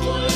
Lord.